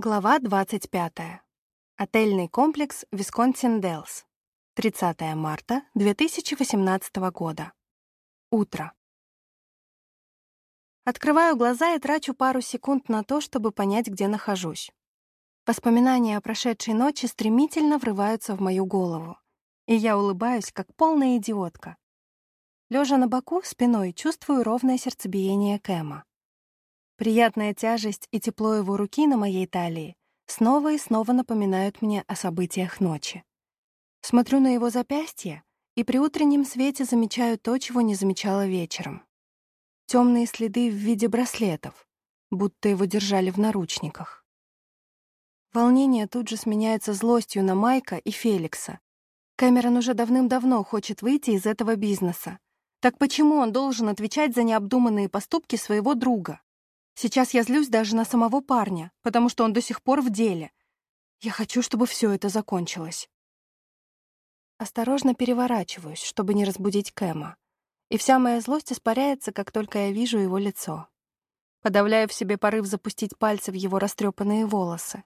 Глава 25. Отельный комплекс Висконсин Делс. 30 марта 2018 года. Утро. Открываю глаза и трачу пару секунд на то, чтобы понять, где нахожусь. Воспоминания о прошедшей ночи стремительно врываются в мою голову, и я улыбаюсь, как полная идиотка. Лежа на боку, спиной чувствую ровное сердцебиение Кэма. Приятная тяжесть и тепло его руки на моей талии снова и снова напоминают мне о событиях ночи. Смотрю на его запястье и при утреннем свете замечаю то, чего не замечала вечером. Темные следы в виде браслетов, будто его держали в наручниках. Волнение тут же сменяется злостью на Майка и Феликса. Кэмерон уже давным-давно хочет выйти из этого бизнеса. Так почему он должен отвечать за необдуманные поступки своего друга? Сейчас я злюсь даже на самого парня, потому что он до сих пор в деле. Я хочу, чтобы все это закончилось. Осторожно переворачиваюсь, чтобы не разбудить Кэма. И вся моя злость испаряется, как только я вижу его лицо. Подавляю в себе порыв запустить пальцы в его растрепанные волосы.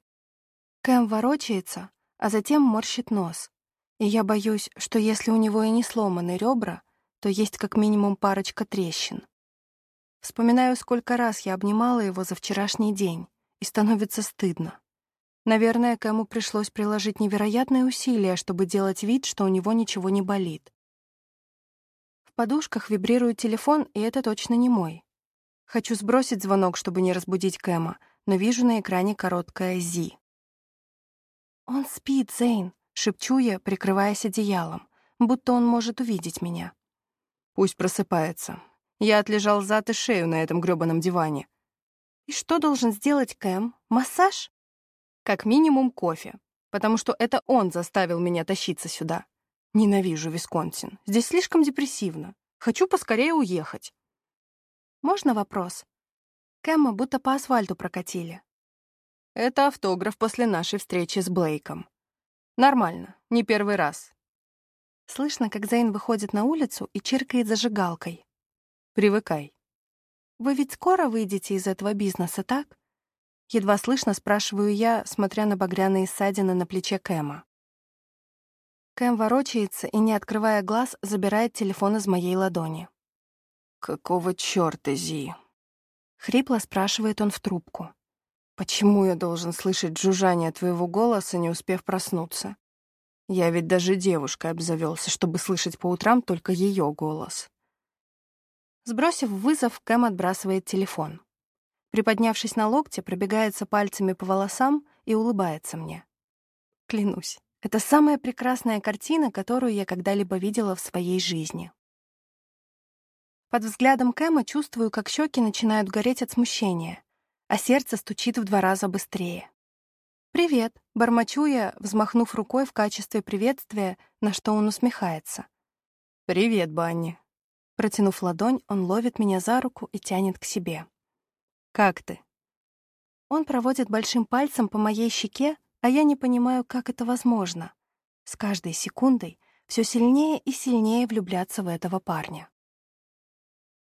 Кэм ворочается, а затем морщит нос. И я боюсь, что если у него и не сломаны ребра, то есть как минимум парочка трещин. Вспоминаю, сколько раз я обнимала его за вчерашний день, и становится стыдно. Наверное, Кэму пришлось приложить невероятные усилия, чтобы делать вид, что у него ничего не болит. В подушках вибрирует телефон, и это точно не мой. Хочу сбросить звонок, чтобы не разбудить Кэма, но вижу на экране короткое «Зи». «Он спит, Зейн», — шепчу я, прикрываясь одеялом, будто он может увидеть меня. «Пусть просыпается. Я отлежал зад и шею на этом грёбаном диване. И что должен сделать Кэм? Массаж? Как минимум кофе, потому что это он заставил меня тащиться сюда. Ненавижу Висконсин. Здесь слишком депрессивно. Хочу поскорее уехать. Можно вопрос? Кэма будто по асфальту прокатили. Это автограф после нашей встречи с Блейком. Нормально, не первый раз. Слышно, как Зейн выходит на улицу и чиркает зажигалкой. Привыкай. Вы ведь скоро выйдете из этого бизнеса, так? Едва слышно спрашиваю я, смотря на багряные ссадины на плече Кэма. Кэм ворочается и, не открывая глаз, забирает телефон из моей ладони. «Какого чёрта, Зи?» Хрипло спрашивает он в трубку. «Почему я должен слышать жужжание твоего голоса, не успев проснуться? Я ведь даже девушкой обзавелся, чтобы слышать по утрам только ее голос». Сбросив вызов, Кэм отбрасывает телефон. Приподнявшись на локте, пробегается пальцами по волосам и улыбается мне. Клянусь, это самая прекрасная картина, которую я когда-либо видела в своей жизни. Под взглядом Кэма чувствую, как щеки начинают гореть от смущения, а сердце стучит в два раза быстрее. «Привет», — бормочу я, взмахнув рукой в качестве приветствия, на что он усмехается. «Привет, Банни», Протянув ладонь, он ловит меня за руку и тянет к себе. «Как ты?» Он проводит большим пальцем по моей щеке, а я не понимаю, как это возможно. С каждой секундой все сильнее и сильнее влюбляться в этого парня.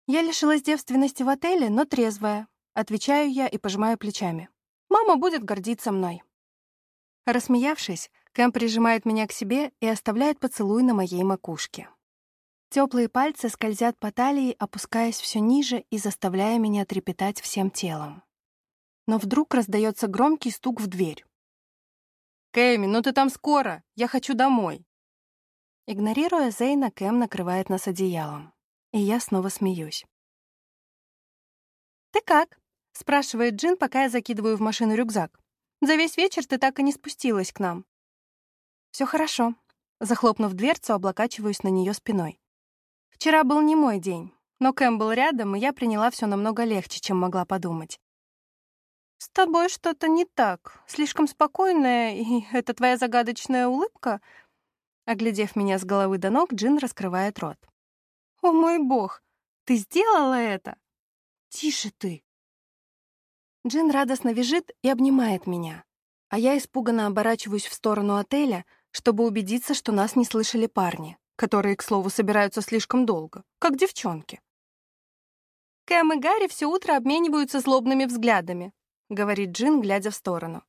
«Я лишилась девственности в отеле, но трезвая», — отвечаю я и пожимаю плечами. «Мама будет гордиться мной». Рассмеявшись, Кэм прижимает меня к себе и оставляет поцелуй на моей макушке. Теплые пальцы скользят по талии, опускаясь все ниже и заставляя меня трепетать всем телом. Но вдруг раздается громкий стук в дверь. «Кэми, ну ты там скоро! Я хочу домой!» Игнорируя Зейна, Кэм накрывает нас одеялом. И я снова смеюсь. «Ты как?» — спрашивает Джин, пока я закидываю в машину рюкзак. «За весь вечер ты так и не спустилась к нам». Все хорошо». Захлопнув дверцу, облокачиваюсь на нее спиной. Вчера был не мой день, но Кэм был рядом, и я приняла все намного легче, чем могла подумать. «С тобой что-то не так. Слишком спокойная, и это твоя загадочная улыбка?» Оглядев меня с головы до ног, Джин раскрывает рот. «О мой бог, ты сделала это?» «Тише ты!» Джин радостно вяжет и обнимает меня, а я испуганно оборачиваюсь в сторону отеля, чтобы убедиться, что нас не слышали парни которые, к слову, собираются слишком долго, как девчонки. «Кэм и Гарри все утро обмениваются злобными взглядами», — говорит Джин, глядя в сторону.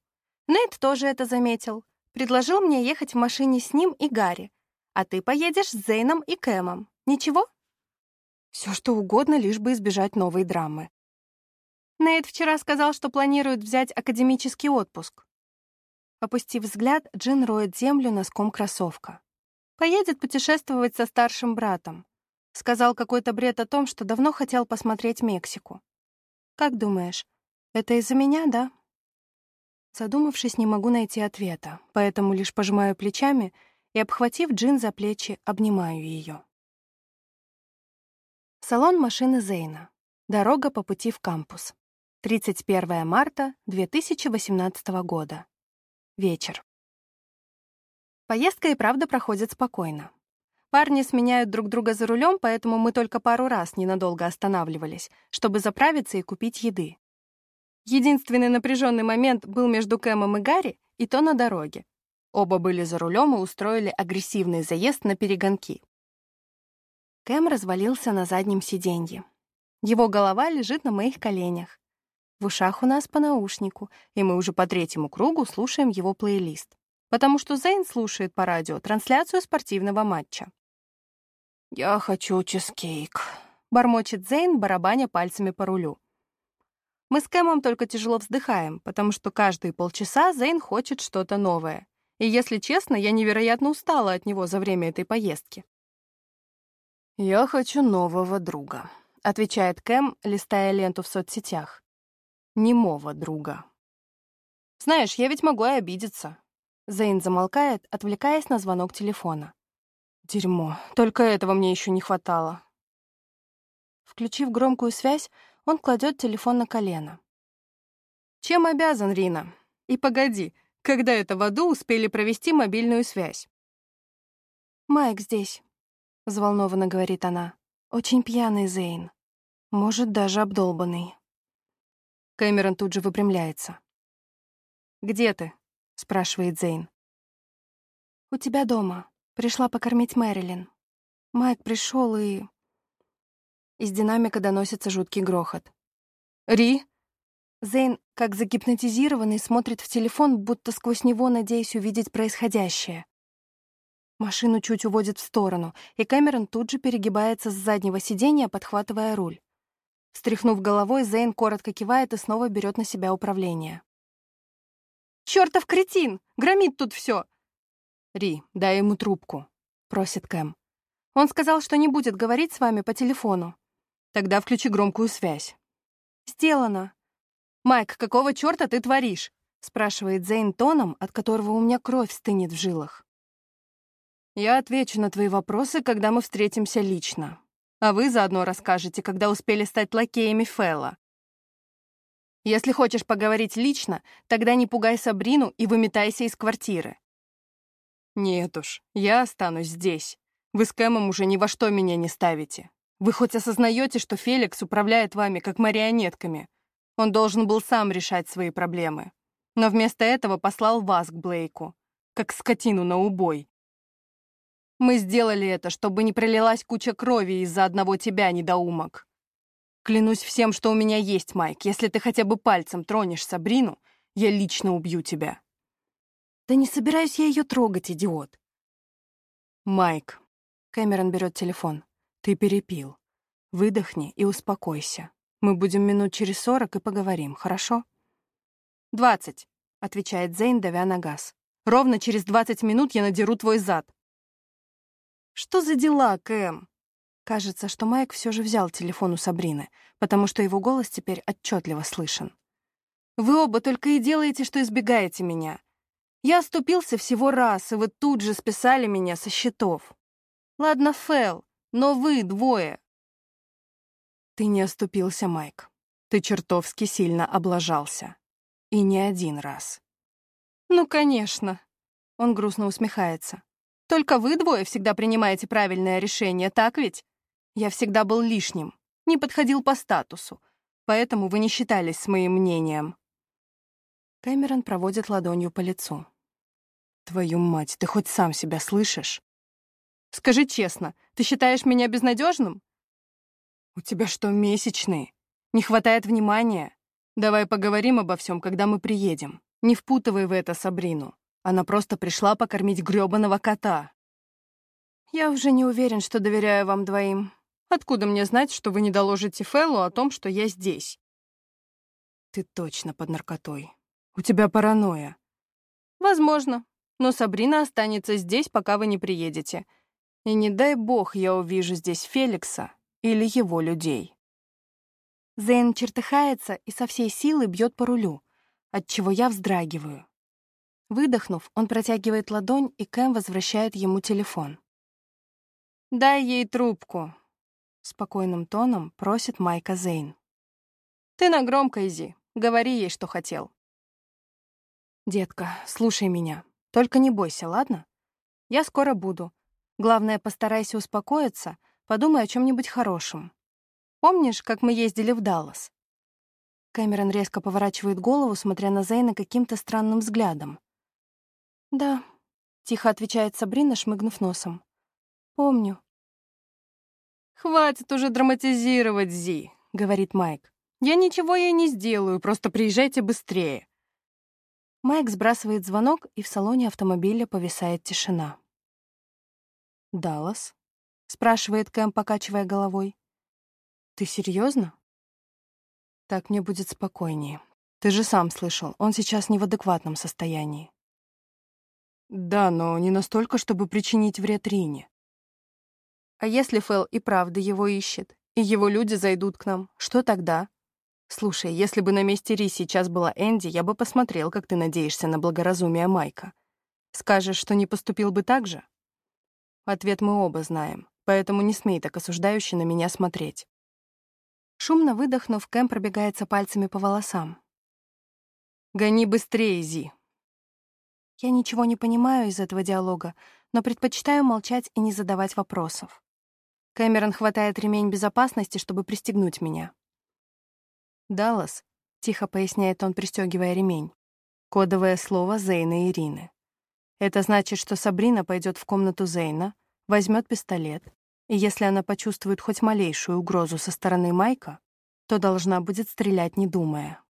Нейт тоже это заметил. Предложил мне ехать в машине с ним и Гарри. А ты поедешь с Зейном и Кэмом. Ничего? Все что угодно, лишь бы избежать новой драмы. Нейт вчера сказал, что планирует взять академический отпуск. Опустив взгляд, Джин роет землю носком кроссовка. Поедет путешествовать со старшим братом. Сказал какой-то бред о том, что давно хотел посмотреть Мексику. Как думаешь, это из-за меня, да? Задумавшись, не могу найти ответа, поэтому лишь пожимаю плечами и, обхватив Джин за плечи, обнимаю ее. Салон машины Зейна. Дорога по пути в кампус. 31 марта 2018 года. Вечер. Поездка и правда проходит спокойно. Парни сменяют друг друга за рулем, поэтому мы только пару раз ненадолго останавливались, чтобы заправиться и купить еды. Единственный напряженный момент был между Кэмом и Гарри, и то на дороге. Оба были за рулем и устроили агрессивный заезд на перегонки. Кэм развалился на заднем сиденье. Его голова лежит на моих коленях. В ушах у нас по наушнику, и мы уже по третьему кругу слушаем его плейлист, потому что Зейн слушает по радио трансляцию спортивного матча. «Я хочу чизкейк», — бормочет Зейн, барабаня пальцами по рулю. Мы с Кэмом только тяжело вздыхаем, потому что каждые полчаса Зейн хочет что-то новое. И, если честно, я невероятно устала от него за время этой поездки. «Я хочу нового друга», — отвечает Кэм, листая ленту в соцсетях. «Немого друга». «Знаешь, я ведь могу и обидеться». Зейн замолкает, отвлекаясь на звонок телефона. Дерьмо. Только этого мне еще не хватало. Включив громкую связь, он кладет телефон на колено. Чем обязан, Рина? И погоди, когда это в аду успели провести мобильную связь? «Майк здесь», — взволнованно говорит она. «Очень пьяный Зейн. Может, даже обдолбанный». Кэмерон тут же выпрямляется. «Где ты?» — спрашивает Зейн. «У тебя дома», Пришла покормить Мэрилин. Майк пришел и... Из динамика доносится жуткий грохот. «Ри?» Зейн, как загипнотизированный, смотрит в телефон, будто сквозь него надеясь увидеть происходящее. Машину чуть уводит в сторону, и Кэмерон тут же перегибается с заднего сиденья, подхватывая руль. Встряхнув головой, Зейн коротко кивает и снова берет на себя управление. «Чёртов кретин! Громит тут все! «Ри, дай ему трубку», — просит Кэм. «Он сказал, что не будет говорить с вами по телефону». «Тогда включи громкую связь». «Сделано». «Майк, какого черта ты творишь?» — спрашивает Зейн тоном, от которого у меня кровь стынет в жилах. «Я отвечу на твои вопросы, когда мы встретимся лично. А вы заодно расскажете, когда успели стать лакеями Фэлла. Если хочешь поговорить лично, тогда не пугай Сабрину и выметайся из квартиры. «Нет уж, я останусь здесь. Вы с Кэмом уже ни во что меня не ставите. Вы хоть осознаете, что Феликс управляет вами как марионетками? Он должен был сам решать свои проблемы. Но вместо этого послал вас к Блейку, как скотину на убой. Мы сделали это, чтобы не пролилась куча крови из-за одного тебя, недоумок. Клянусь всем, что у меня есть, Майк. Если ты хотя бы пальцем тронешь Сабрину, я лично убью тебя. Да не собираюсь я ее трогать, идиот. Майк. Кэмерон берет телефон. Ты перепил. Выдохни и успокойся. Мы будем минут через сорок и поговорим, хорошо? «Двадцать», — отвечает Зейн, давя на газ. «Ровно через двадцать минут я надеру твой зад». «Что за дела, Кэм?» Кажется, что Майк все же взял телефон у Сабрины, потому что его голос теперь отчетливо слышен. «Вы оба только и делаете, что избегаете меня. Я оступился всего раз, и вы тут же списали меня со счетов. Ладно, Фэл, но вы двое. Ты не оступился, Майк. Ты чертовски сильно облажался. И не один раз. Ну, конечно. Он грустно усмехается. Только вы двое всегда принимаете правильное решение, так ведь? Я всегда был лишним, не подходил по статусу, поэтому вы не считались с моим мнением. Кэмерон проводит ладонью по лицу. Твою мать, ты хоть сам себя слышишь? Скажи честно, ты считаешь меня безнадежным? У тебя что, месячные? Не хватает внимания? Давай поговорим обо всем, когда мы приедем. Не впутывай в это Сабрину. Она просто пришла покормить грёбаного кота. Я уже не уверен, что доверяю вам двоим. Откуда мне знать, что вы не доложите Фэллу о том, что я здесь? Ты точно под наркотой. У тебя паранойя. Возможно. Но Сабрина останется здесь, пока вы не приедете. И не дай бог я увижу здесь Феликса или его людей. Зейн чертыхается и со всей силы бьет по рулю, отчего я вздрагиваю. Выдохнув, он протягивает ладонь, и Кэм возвращает ему телефон. «Дай ей трубку», — спокойным тоном просит Майка Зейн. «Ты на громкой, Зи. Говори ей, что хотел». «Детка, слушай меня. Только не бойся, ладно? Я скоро буду. Главное, постарайся успокоиться, подумай о чем нибудь хорошем. Помнишь, как мы ездили в Даллас?» Кэмерон резко поворачивает голову, смотря на Зейна каким-то странным взглядом. «Да», — тихо отвечает Сабрина, шмыгнув носом. «Помню». «Хватит уже драматизировать, Зи», — говорит Майк. «Я ничего ей не сделаю, просто приезжайте быстрее». Майк сбрасывает звонок, и в салоне автомобиля повисает тишина. «Даллас?» — спрашивает Кэм, покачивая головой. «Ты серьезно? «Так мне будет спокойнее. Ты же сам слышал, он сейчас не в адекватном состоянии». «Да, но не настолько, чтобы причинить вред Рине». «А если Фэл и правда его ищет, и его люди зайдут к нам, что тогда?» «Слушай, если бы на месте Ри сейчас была Энди, я бы посмотрел, как ты надеешься на благоразумие Майка. Скажешь, что не поступил бы так же?» Ответ мы оба знаем, поэтому не смей так осуждающе на меня смотреть. Шумно выдохнув, Кэм пробегается пальцами по волосам. «Гони быстрее, Зи!» Я ничего не понимаю из этого диалога, но предпочитаю молчать и не задавать вопросов. Кэмерон хватает ремень безопасности, чтобы пристегнуть меня. «Даллас», — тихо поясняет он, пристегивая ремень. Кодовое слово Зейна и Ирины. Это значит, что Сабрина пойдет в комнату Зейна, возьмет пистолет, и если она почувствует хоть малейшую угрозу со стороны Майка, то должна будет стрелять, не думая.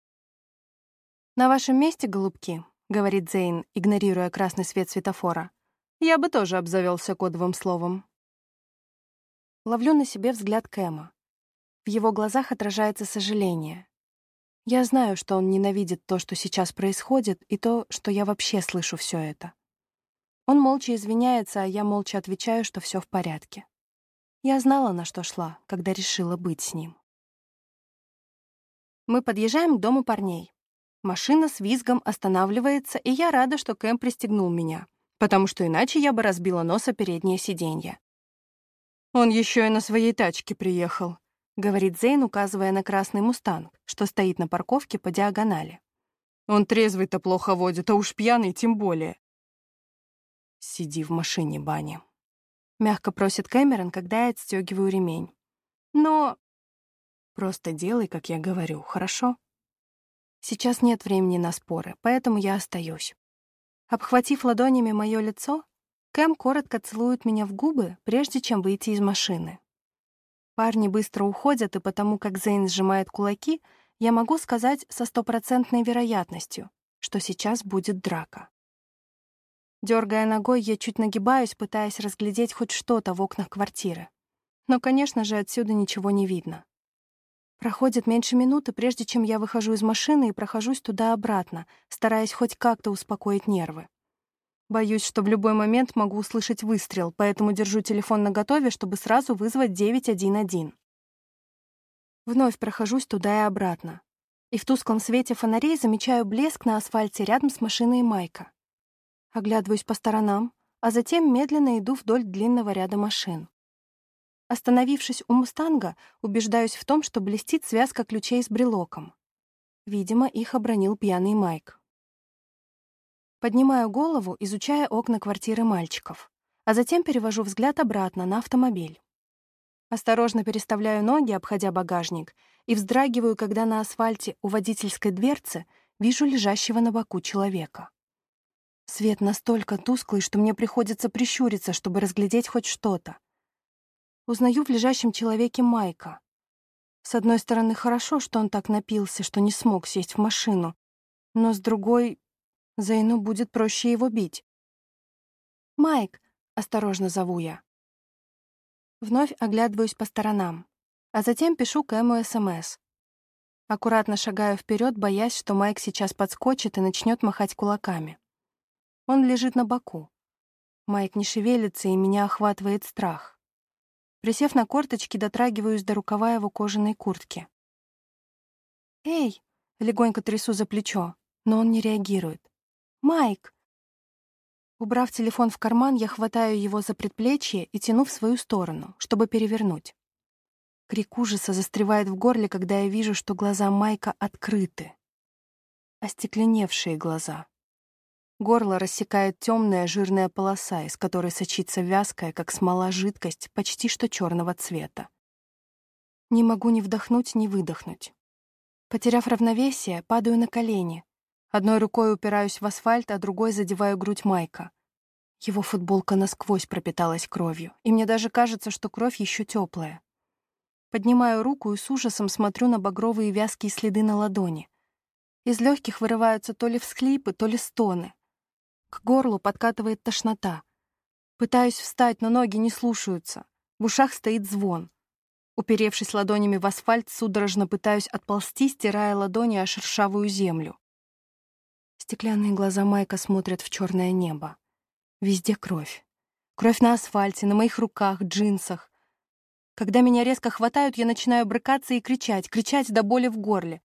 «На вашем месте, голубки», — говорит Зейн, игнорируя красный свет светофора, «я бы тоже обзавелся кодовым словом». Ловлю на себе взгляд Кэма. В его глазах отражается сожаление. Я знаю, что он ненавидит то, что сейчас происходит, и то, что я вообще слышу все это. Он молча извиняется, а я молча отвечаю, что все в порядке. Я знала, на что шла, когда решила быть с ним. Мы подъезжаем к дому парней. Машина с визгом останавливается, и я рада, что Кэм пристегнул меня, потому что иначе я бы разбила нос о переднее сиденье. «Он еще и на своей тачке приехал», — говорит Зейн, указывая на красный «Мустанг», что стоит на парковке по диагонали. «Он трезвый-то плохо водит, а уж пьяный тем более». «Сиди в машине, Банни», Мягко просит Кэмерон, когда я отстегиваю ремень. Но... Просто делай, как я говорю, хорошо? Сейчас нет времени на споры, поэтому я остаюсь. Обхватив ладонями мое лицо, Кэм коротко целует меня в губы, прежде чем выйти из машины. Парни быстро уходят, и потому как Зейн сжимает кулаки, я могу сказать со стопроцентной вероятностью, что сейчас будет драка. Дергая ногой, я чуть нагибаюсь, пытаясь разглядеть хоть что-то в окнах квартиры. Но, конечно же, отсюда ничего не видно. Проходит меньше минуты, прежде чем я выхожу из машины и прохожусь туда-обратно, стараясь хоть как-то успокоить нервы. Боюсь, что в любой момент могу услышать выстрел, поэтому держу телефон наготове, чтобы сразу вызвать 911. Вновь прохожусь туда и обратно. И в тусклом свете фонарей замечаю блеск на асфальте рядом с машиной Майка. Оглядываюсь по сторонам, а затем медленно иду вдоль длинного ряда машин. Остановившись у «Мустанга», убеждаюсь в том, что блестит связка ключей с брелоком. Видимо, их обронил пьяный Майк. Поднимаю голову, изучая окна квартиры мальчиков, а затем перевожу взгляд обратно на автомобиль. Осторожно переставляю ноги, обходя багажник, и вздрагиваю, когда на асфальте у водительской дверцы вижу лежащего на боку человека. Свет настолько тусклый, что мне приходится прищуриться, чтобы разглядеть хоть что-то. Узнаю в лежащем человеке Майка. С одной стороны, хорошо, что он так напился, что не смог сесть в машину, но с другой Зейну будет проще его бить. «Майк!» — осторожно зову я. Вновь оглядываюсь по сторонам, а затем пишу к Эму СМС. Аккуратно шагаю вперед, боясь, что Майк сейчас подскочит и начнет махать кулаками. Он лежит на боку. Майк не шевелится, и меня охватывает страх. Присев на корточки, дотрагиваюсь до рукава его кожаной куртки. «Эй!» — легонько трясу за плечо, но он не реагирует. «Майк!» Убрав телефон в карман, я хватаю его за предплечье и тяну в свою сторону, чтобы перевернуть. Крик ужаса застревает в горле, когда я вижу, что глаза Майка открыты. Остекленевшие глаза. Горло рассекает темная жирная полоса, из которой сочится вязкая, как смола, жидкость почти что черного цвета. Не могу ни вдохнуть, ни выдохнуть. Потеряв равновесие, падаю на колени. Одной рукой упираюсь в асфальт, а другой задеваю грудь Майка. Его футболка насквозь пропиталась кровью, и мне даже кажется, что кровь еще теплая. Поднимаю руку и с ужасом смотрю на багровые вязкие следы на ладони. Из легких вырываются то ли всхлипы, то ли стоны. К горлу подкатывает тошнота. Пытаюсь встать, но ноги не слушаются. В ушах стоит звон. Уперевшись ладонями в асфальт, судорожно пытаюсь отползти, стирая ладони о шершавую землю. Стеклянные глаза Майка смотрят в черное небо. Везде кровь. Кровь на асфальте, на моих руках, джинсах. Когда меня резко хватают, я начинаю брыкаться и кричать, кричать до боли в горле.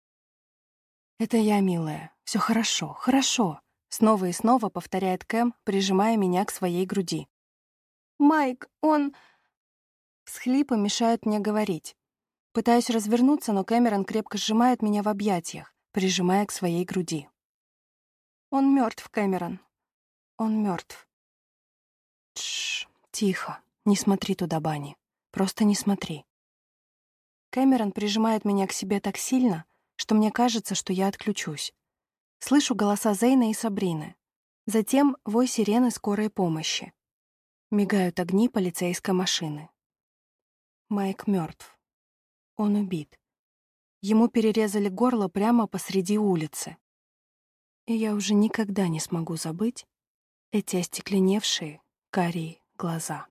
«Это я, милая. Все хорошо, хорошо», — снова и снова повторяет Кэм, прижимая меня к своей груди. «Майк, он...» Схлипы мешают мне говорить. Пытаюсь развернуться, но Кэмерон крепко сжимает меня в объятиях, прижимая к своей груди. Он мертв, Кэмерон. Он мертв. Тш, тихо. Не смотри туда, Бани. Просто не смотри. Кэмерон прижимает меня к себе так сильно, что мне кажется, что я отключусь. Слышу голоса Зейна и Сабрины. Затем вой сирены скорой помощи. Мигают огни полицейской машины. Майк мертв. Он убит. Ему перерезали горло прямо посреди улицы. И я уже никогда не смогу забыть эти остекленевшие карие глаза.